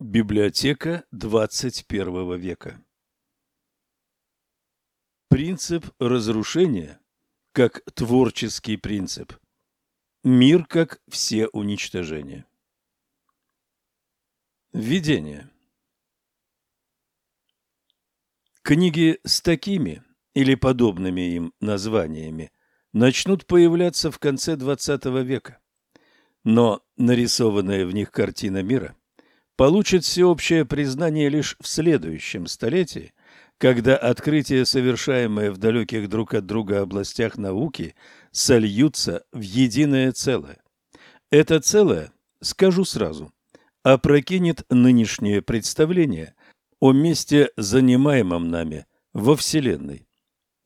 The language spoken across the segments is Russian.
Библиотека 21 века Принцип разрушения как творческий принцип. Мир как все уничтожение. Введение. Книги с такими или подобными им названиями начнут появляться в конце XX века. Но нарисованная в них картина мира получит всеобщее признание лишь в следующем столетии, когда открытия, совершаемые в далеких друг от друга областях науки, сольются в единое целое. Это целое, скажу сразу, опрокинет нынешнее представление о месте, занимаемом нами во Вселенной.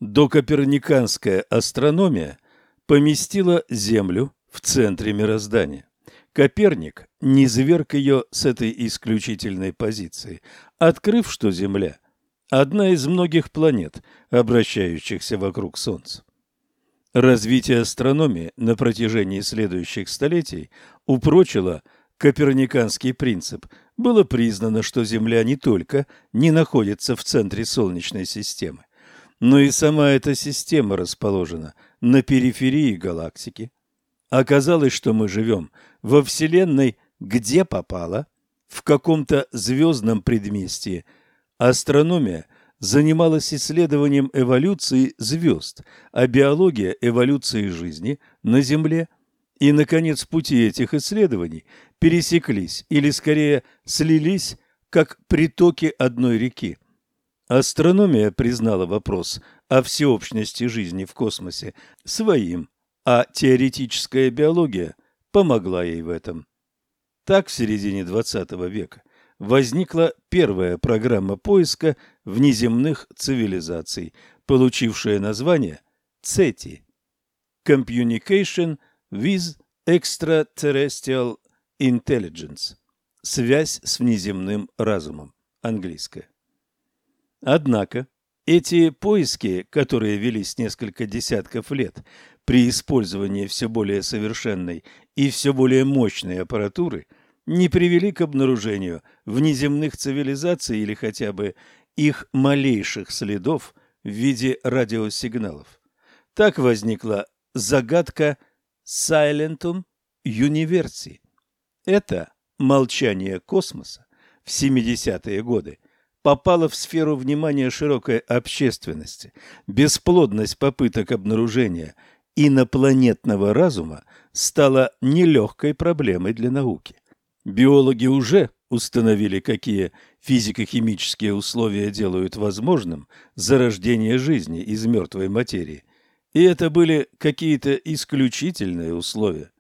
Докоперниканская астрономия поместила Землю в центре мироздания. Коперник низверг ее с этой исключительной позиции, открыв, что Земля – одна из многих планет, обращающихся вокруг Солнца. Развитие астрономии на протяжении следующих столетий упрочило коперниканский принцип. Было признано, что Земля не только не находится в центре Солнечной системы, но и сама эта система расположена на периферии галактики. Оказалось, что мы живем во Вселенной где попало, в каком-то звездном предместье. Астрономия занималась исследованием эволюции звезд, а биология – эволюции жизни на Земле. И, наконец, пути этих исследований пересеклись, или, скорее, слились, как притоки одной реки. Астрономия признала вопрос о всеобщности жизни в космосе своим а теоретическая биология помогла ей в этом. Так в середине XX века возникла первая программа поиска внеземных цивилизаций, получившая название CETI – Communication with Extraterrestrial Intelligence – связь с внеземным разумом, английское. Однако эти поиски, которые велись несколько десятков лет, при использовании все более совершенной и все более мощной аппаратуры не привели к обнаружению внеземных цивилизаций или хотя бы их малейших следов в виде радиосигналов. Так возникла загадка Silentum Universi. Это молчание космоса в 70-е годы попало в сферу внимания широкой общественности. Бесплодность попыток обнаружения – инопланетного разума стала нелегкой проблемой для науки. Биологи уже установили, какие физико-химические условия делают возможным зарождение жизни из мертвой материи. И это были какие-то исключительные условия.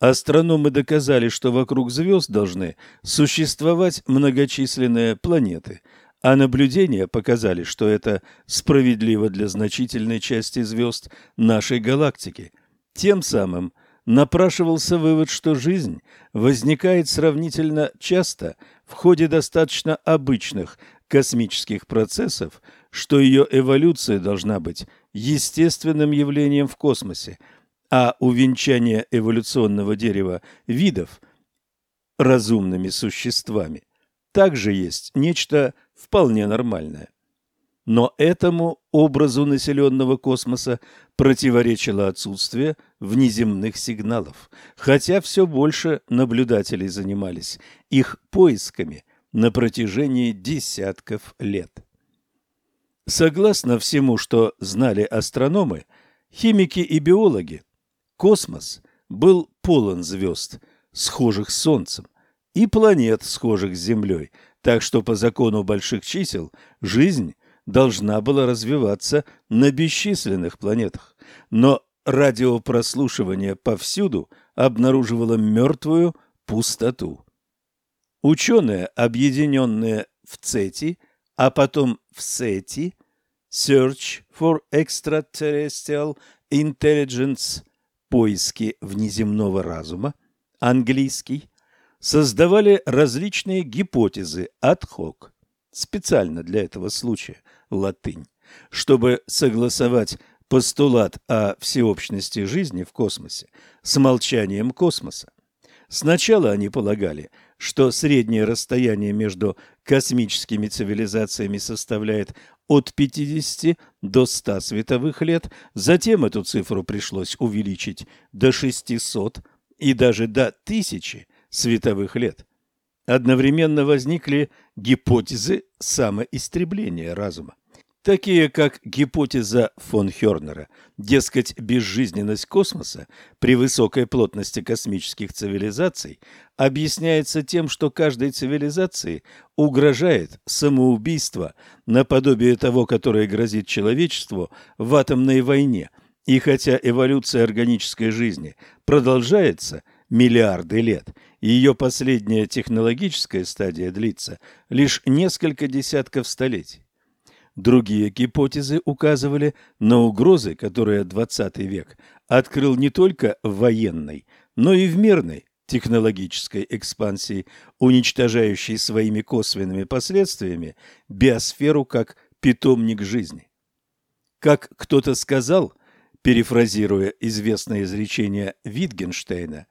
Астрономы доказали, что вокруг звезд должны существовать многочисленные планеты – а наблюдения показали, что это справедливо для значительной части звезд нашей галактики. Тем самым напрашивался вывод, что жизнь возникает сравнительно часто в ходе достаточно обычных космических процессов, что ее эволюция должна быть естественным явлением в космосе, а увенчание эволюционного дерева видов разумными существами также есть нечто вполне нормальное. Но этому образу населенного космоса противоречило отсутствие внеземных сигналов, хотя все больше наблюдателей занимались их поисками на протяжении десятков лет. Согласно всему, что знали астрономы, химики и биологи, космос был полон звезд, схожих с Солнцем, и планет, схожих с Землей – так что по закону больших чисел жизнь должна была развиваться на бесчисленных планетах. Но радиопрослушивание повсюду обнаруживало мертвую пустоту. Ученые, объединенные в ЦЕТИ, а потом в СЕТИ, Search for Extraterrestrial Intelligence, поиски внеземного разума, английский, создавали различные гипотезы hoc, специально для этого случая, латынь, чтобы согласовать постулат о всеобщности жизни в космосе с молчанием космоса. Сначала они полагали, что среднее расстояние между космическими цивилизациями составляет от 50 до 100 световых лет, затем эту цифру пришлось увеличить до 600 и даже до 1000 световых лет. Одновременно возникли гипотезы самоистребления разума такие как гипотеза фон Хёрнера, дескать, безжизненность космоса при высокой плотности космических цивилизаций объясняется тем, что каждой цивилизации угрожает самоубийство наподобие того, которое грозит человечеству в атомной войне. И хотя эволюция органической жизни продолжается миллиарды лет, ее последняя технологическая стадия длится лишь несколько десятков столетий. Другие гипотезы указывали на угрозы, которые XX век открыл не только в военной, но и в мирной технологической экспансии, уничтожающей своими косвенными последствиями биосферу как питомник жизни. Как кто-то сказал, перефразируя известное изречение Витгенштейна,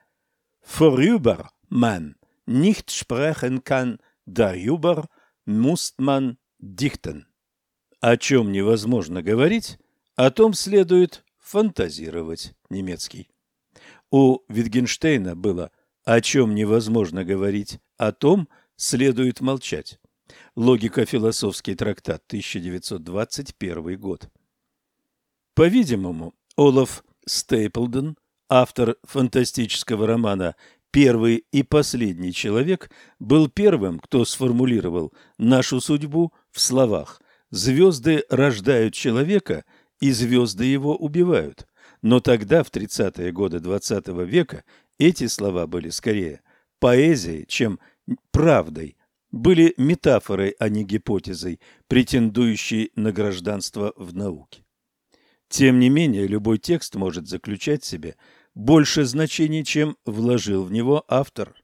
«Vorüber man nicht sprechen kann, darüber muss man dichten». О чем невозможно говорить, о том следует фантазировать немецкий. У Витгенштейна было «о чем невозможно говорить, о том следует молчать». Логико-философский трактат, 1921 год. По-видимому, Олаф Стейплден, автор фантастического романа «Первый и последний человек», был первым, кто сформулировал нашу судьбу в словах Звезды рождают человека, и звезды его убивают. Но тогда, в 30-е годы XX -го века, эти слова были скорее поэзией, чем правдой, были метафорой, а не гипотезой, претендующей на гражданство в науке. Тем не менее, любой текст может заключать в себе больше значений, чем вложил в него автор.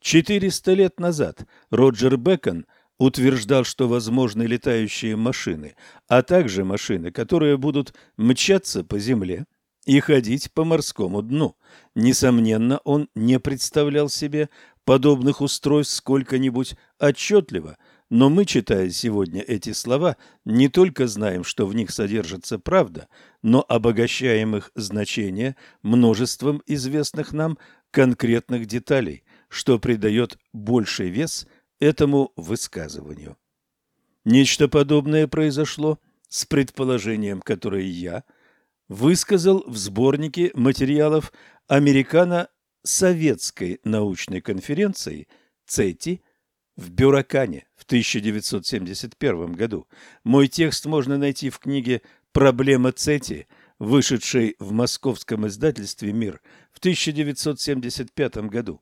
400 лет назад Роджер Бекон – утверждал, что возможны летающие машины, а также машины, которые будут мчаться по земле и ходить по морскому дну. Несомненно, он не представлял себе подобных устройств сколько-нибудь отчетливо, но мы, читая сегодня эти слова, не только знаем, что в них содержится правда, но обогащаем их значение множеством известных нам конкретных деталей, что придает больший вес – этому высказыванию. Нечто подобное произошло с предположением, которое я высказал в сборнике материалов Американо-Советской научной конференции ЦЕТИ в Бюракане в 1971 году. Мой текст можно найти в книге «Проблема ЦЕТИ», вышедшей в московском издательстве «Мир» в 1975 году.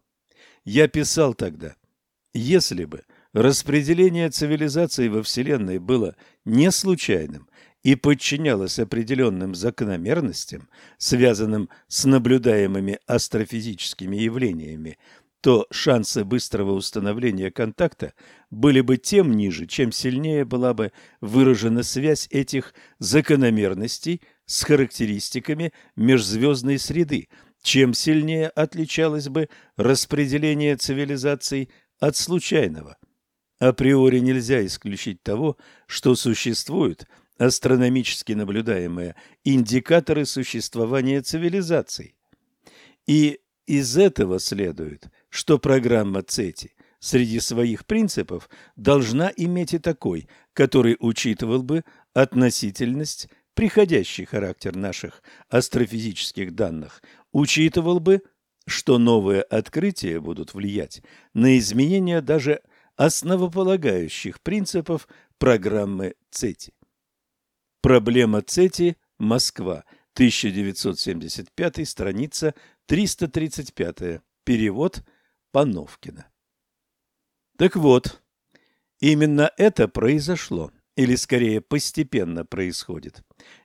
Я писал тогда – если бы распределение цивилизаций во Вселенной было не случайным и подчинялось определенным закономерностям, связанным с наблюдаемыми астрофизическими явлениями, то шансы быстрого установления контакта были бы тем ниже, чем сильнее была бы выражена связь этих закономерностей с характеристиками межзвездной среды, чем сильнее отличалось бы распределение цивилизаций от случайного. Априори нельзя исключить того, что существуют астрономически наблюдаемые индикаторы существования цивилизаций. И из этого следует, что программа ЦЕТИ среди своих принципов должна иметь и такой, который учитывал бы относительность, приходящий характер наших астрофизических данных, учитывал бы что новые открытия будут влиять на изменения даже основополагающих принципов программы ЦЕТИ. Проблема ЦЕТИ. Москва. 1975, страница 335. Перевод Пановкина. Так вот, именно это произошло, или скорее постепенно происходит.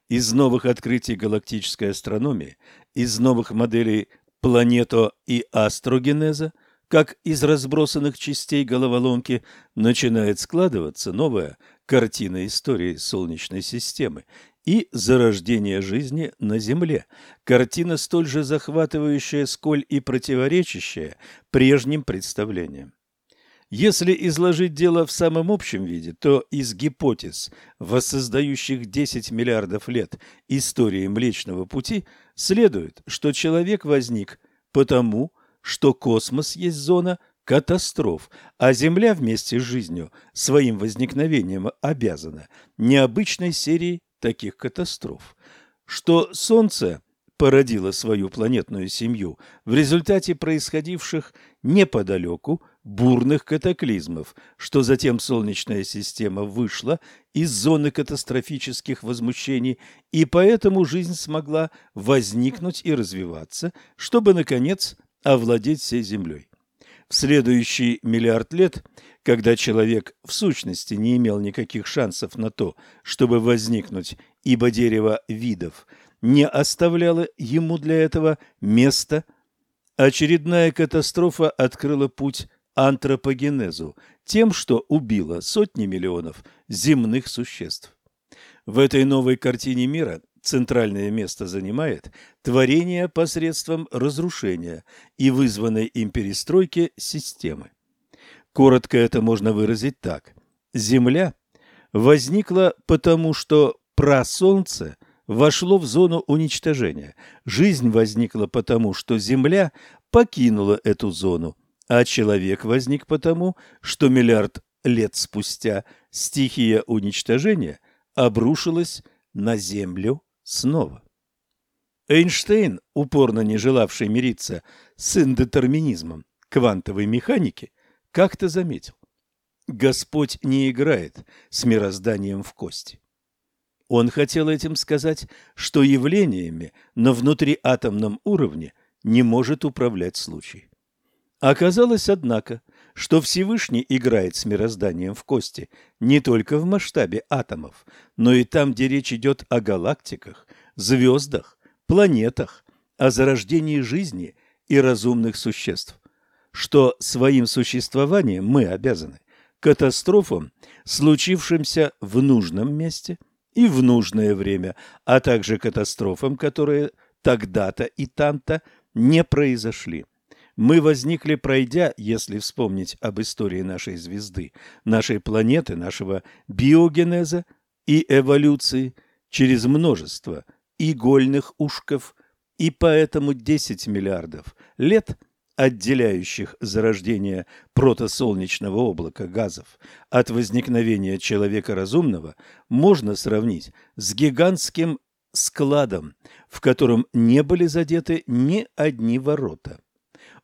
Из новых открытий галактической астрономии, из новых моделей планету и астрогенеза, как из разбросанных частей головоломки начинает складываться новая картина истории Солнечной системы. И зарождение жизни на Земле. Картина столь же захватывающая, сколь и противоречащая прежним представлениям. Если изложить дело в самом общем виде, то из гипотез, воссоздающих 10 миллиардов лет истории Млечного Пути, следует, что человек возник потому, что космос есть зона катастроф, а Земля вместе с жизнью своим возникновением обязана необычной серией таких катастроф, что Солнце породило свою планетную семью в результате происходивших неподалеку бурных катаклизмов, что затем Солнечная система вышла из зоны катастрофических возмущений, и поэтому жизнь смогла возникнуть и развиваться, чтобы, наконец, овладеть всей Землей. Следующий миллиард лет, когда человек в сущности не имел никаких шансов на то, чтобы возникнуть, ибо дерево видов не оставляло ему для этого места, очередная катастрофа открыла путь антропогенезу тем, что убила сотни миллионов земных существ. В этой новой картине мира центральное место занимает творение посредством разрушения и вызванной им перестройки системы. Коротко это можно выразить так. Земля возникла потому, что прасолнце вошло в зону уничтожения. Жизнь возникла потому, что Земля покинула эту зону, а человек возник потому, что миллиард лет спустя стихия уничтожения обрушилась на Землю снова. Эйнштейн, упорно не желавший мириться с индетерминизмом квантовой механики, как-то заметил. Господь не играет с мирозданием в кости. Он хотел этим сказать, что явлениями на внутриатомном уровне не может управлять случай. Оказалось, однако, что Всевышний играет с мирозданием в кости не только в масштабе атомов, но и там, где речь идет о галактиках, звездах, планетах, о зарождении жизни и разумных существ, что своим существованием мы обязаны катастрофам, случившимся в нужном месте и в нужное время, а также катастрофам, которые тогда-то и там-то не произошли. Мы возникли, пройдя, если вспомнить об истории нашей звезды, нашей планеты, нашего биогенеза и эволюции, через множество игольных ушков, и поэтому 10 миллиардов лет, отделяющих зарождение протосолнечного облака газов от возникновения человека разумного, можно сравнить с гигантским складом, в котором не были задеты ни одни ворота.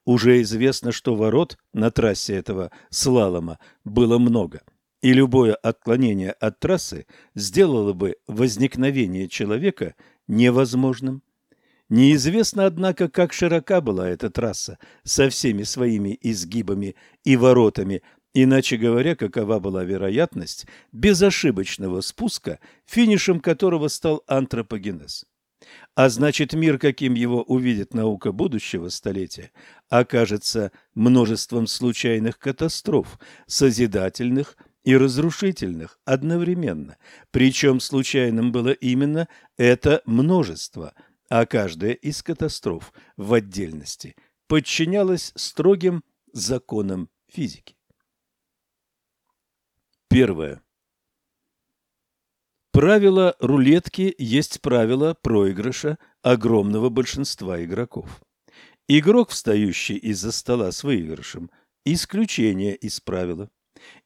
Уже известно, что ворот на трассе этого слалома было много, и любое отклонение от трассы сделало бы возникновение человека невозможным. Неизвестно, однако, как широка была эта трасса со всеми своими изгибами и воротами, иначе говоря, какова была вероятность безошибочного спуска, финишем которого стал антропогенез. А значит, мир, каким его увидит наука будущего столетия, окажется множеством случайных катастроф, созидательных и разрушительных одновременно. Причем случайным было именно это множество, а каждая из катастроф в отдельности подчинялась строгим законам физики. Первое. Правило рулетки есть правило проигрыша огромного большинства игроков. Игрок, встающий из-за стола с выигрышем, исключение из правила.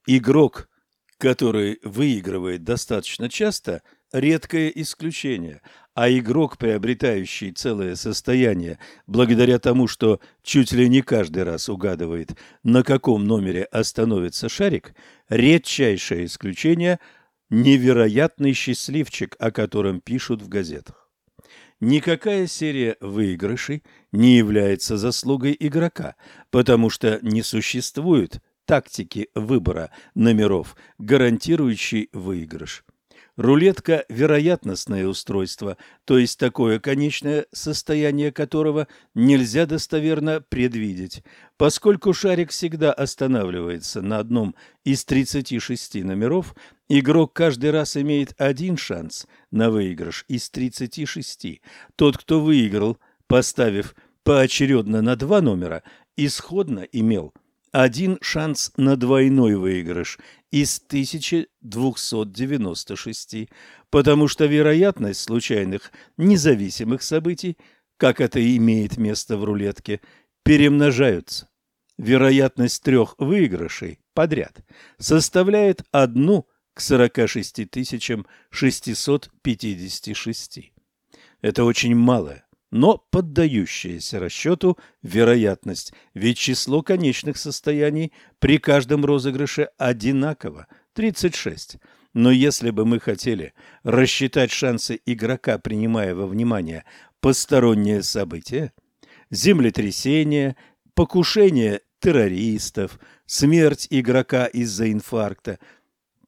Игрок, который выигрывает достаточно часто, редкое исключение, а игрок, приобретающий целое состояние благодаря тому, что чуть ли не каждый раз угадывает, на каком номере остановится шарик, редчайшее исключение – невероятный счастливчик, о котором пишут в газетах. Никакая серия выигрышей не является заслугой игрока, потому что не существует тактики выбора номеров, гарантирующей выигрыш. Рулетка – вероятностное устройство, то есть такое конечное состояние которого нельзя достоверно предвидеть. Поскольку шарик всегда останавливается на одном из 36 номеров, игрок каждый раз имеет один шанс на выигрыш из 36. Тот, кто выиграл, поставив поочередно на два номера, исходно имел один шанс на двойной выигрыш из 1296, потому что вероятность случайных независимых событий, как это имеет место в рулетке, перемножаются. Вероятность трех выигрышей подряд составляет одну к 46 656. Это очень малая, но поддающаяся расчету вероятность, ведь число конечных состояний при каждом розыгрыше одинаково – 36. Но если бы мы хотели рассчитать шансы игрока, принимая во внимание посторонние события, землетрясение, покушение террористов, смерть игрока из-за инфаркта,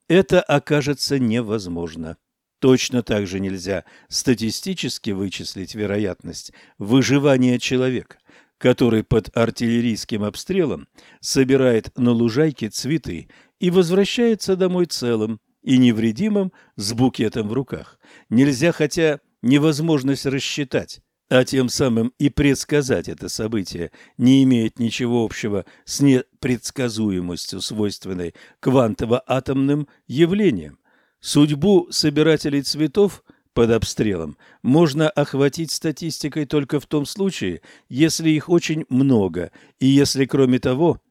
это окажется невозможно. Точно так же нельзя статистически вычислить вероятность выживания человека, который под артиллерийским обстрелом собирает на лужайке цветы и возвращается домой целым и невредимым с букетом в руках. Нельзя, хотя невозможность рассчитать, а тем самым и предсказать это событие не имеет ничего общего с непредсказуемостью, свойственной квантово-атомным явлениям. Судьбу собирателей цветов под обстрелом можно охватить статистикой только в том случае, если их очень много, и если, кроме того,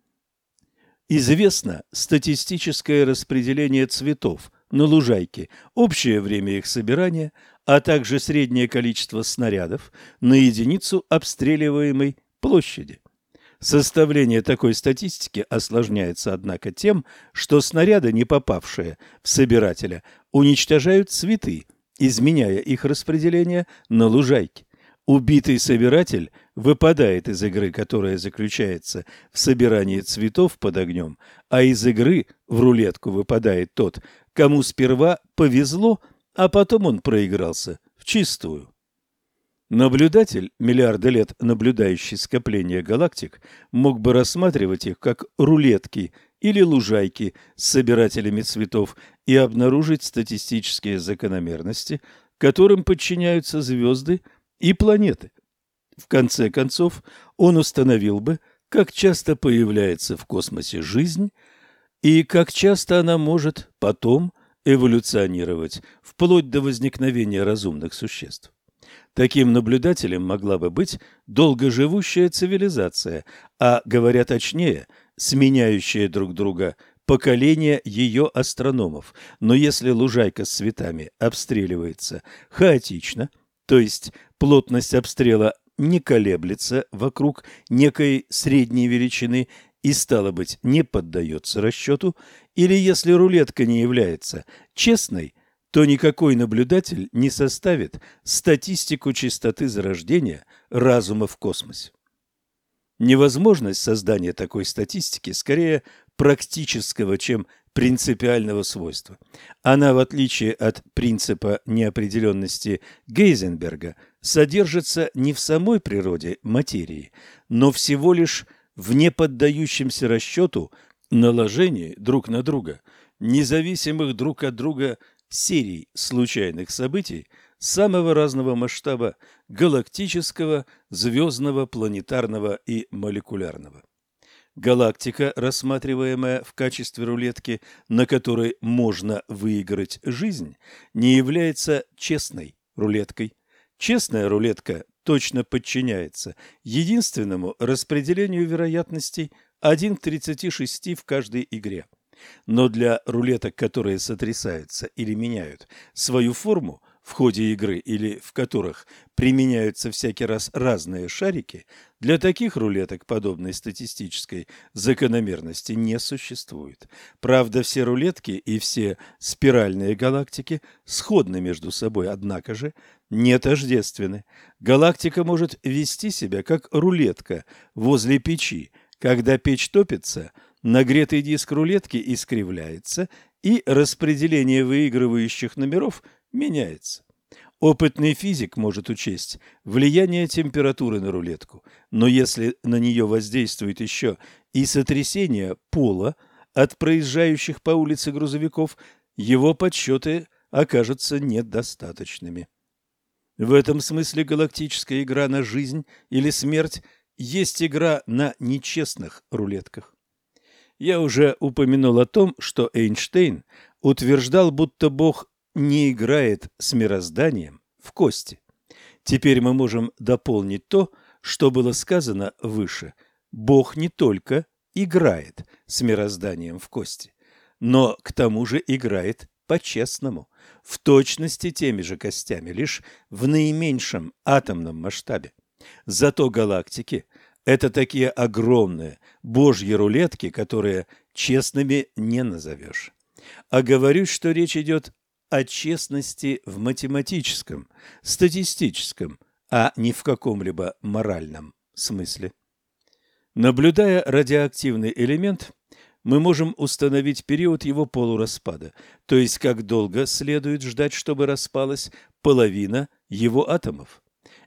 известно статистическое распределение цветов на лужайке, общее время их собирания, а также среднее количество снарядов на единицу обстреливаемой площади. Составление такой статистики осложняется, однако, тем, что снаряды, не попавшие в собирателя, уничтожают цветы, изменяя их распределение на лужайке. Убитый собиратель выпадает из игры, которая заключается в собирании цветов под огнем, а из игры в рулетку выпадает тот, кому сперва повезло, а потом он проигрался в чистую. Наблюдатель, миллиарды лет наблюдающий скопление галактик, мог бы рассматривать их как рулетки или лужайки с собирателями цветов и обнаружить статистические закономерности, которым подчиняются звезды и планеты. В конце концов, он установил бы, как часто появляется в космосе жизнь и как часто она может потом эволюционировать вплоть до возникновения разумных существ. Таким наблюдателем могла бы быть долгоживущая цивилизация, а, говоря точнее, сменяющая друг друга поколения ее астрономов. Но если лужайка с цветами обстреливается хаотично, то есть плотность обстрела не колеблется вокруг некой средней величины и, стало быть, не поддается расчету, или если рулетка не является честной – то никакой наблюдатель не составит статистику частоты зарождения разума в космосе. Невозможность создания такой статистики скорее практического, чем принципиального свойства. Она, в отличие от принципа неопределенности Гейзенберга, содержится не в самой природе материи, но всего лишь в неподдающемся расчету наложении друг на друга, независимых друг от друга серий случайных событий самого разного масштаба – галактического, звездного, планетарного и молекулярного. Галактика, рассматриваемая в качестве рулетки, на которой можно выиграть жизнь, не является честной рулеткой. Честная рулетка точно подчиняется единственному распределению вероятностей 1 к 36 в каждой игре. Но для рулеток, которые сотрясаются или меняют свою форму в ходе игры или в которых применяются всякий раз разные шарики, для таких рулеток подобной статистической закономерности не существует. Правда, все рулетки и все спиральные галактики сходны между собой, однако же не тождественны. Галактика может вести себя как рулетка возле печи. Когда печь топится – Нагретый диск рулетки искривляется и распределение выигрывающих номеров меняется. Опытный физик может учесть влияние температуры на рулетку, но если на нее воздействует еще и сотрясение пола от проезжающих по улице грузовиков, его подсчеты окажутся недостаточными. В этом смысле галактическая игра на жизнь или смерть есть игра на нечестных рулетках. Я уже упомянул о том, что Эйнштейн утверждал, будто Бог не играет с мирозданием в кости. Теперь мы можем дополнить то, что было сказано выше. Бог не только играет с мирозданием в кости, но к тому же играет по-честному, в точности теми же костями, лишь в наименьшем атомном масштабе. Зато галактики – это такие огромные божьи рулетки, которые честными не назовешь. А говорю, что речь идет о честности в математическом, статистическом, а не в каком-либо моральном смысле. Наблюдая радиоактивный элемент, мы можем установить период его полураспада, то есть как долго следует ждать, чтобы распалась половина его атомов.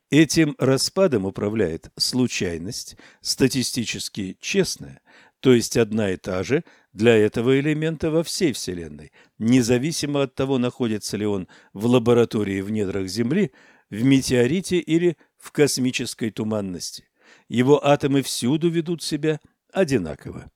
Этим распадом управляет случайность, статистически честная, то есть одна и та же для этого элемента во всей Вселенной, независимо от того, находится ли он в лаборатории в недрах Земли, в метеорите или в космической туманности. Его атомы всюду ведут себя одинаково.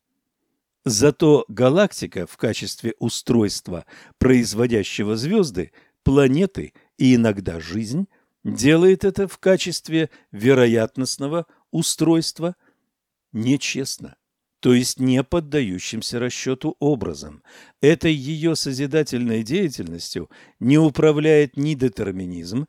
Зато галактика в качестве устройства, производящего звезды, планеты и иногда жизнь, делает это в качестве вероятностного устройства нечестно, то есть не поддающимся расчету образом. Этой ее созидательной деятельностью не управляет ни детерминизм,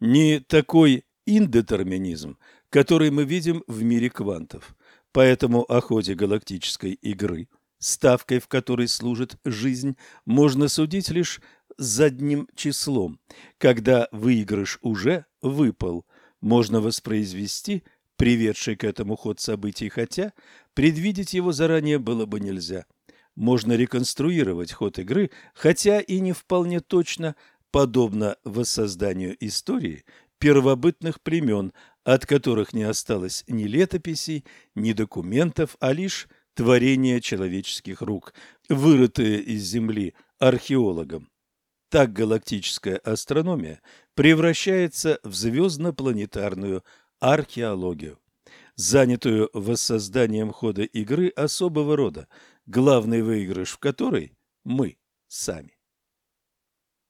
ни такой индетерминизм, который мы видим в мире квантов. Поэтому о ходе галактической игры, ставкой в которой служит жизнь, можно судить лишь задним числом. Когда выигрыш уже выпал, можно воспроизвести приведший к этому ход событий, хотя предвидеть его заранее было бы нельзя. Можно реконструировать ход игры, хотя и не вполне точно, подобно воссозданию истории первобытных племен, от которых не осталось ни летописей, ни документов, а лишь творения человеческих рук, вырытые из земли археологом. Так галактическая астрономия превращается в звездно-планетарную археологию, занятую воссозданием хода игры особого рода, главный выигрыш в которой мы сами.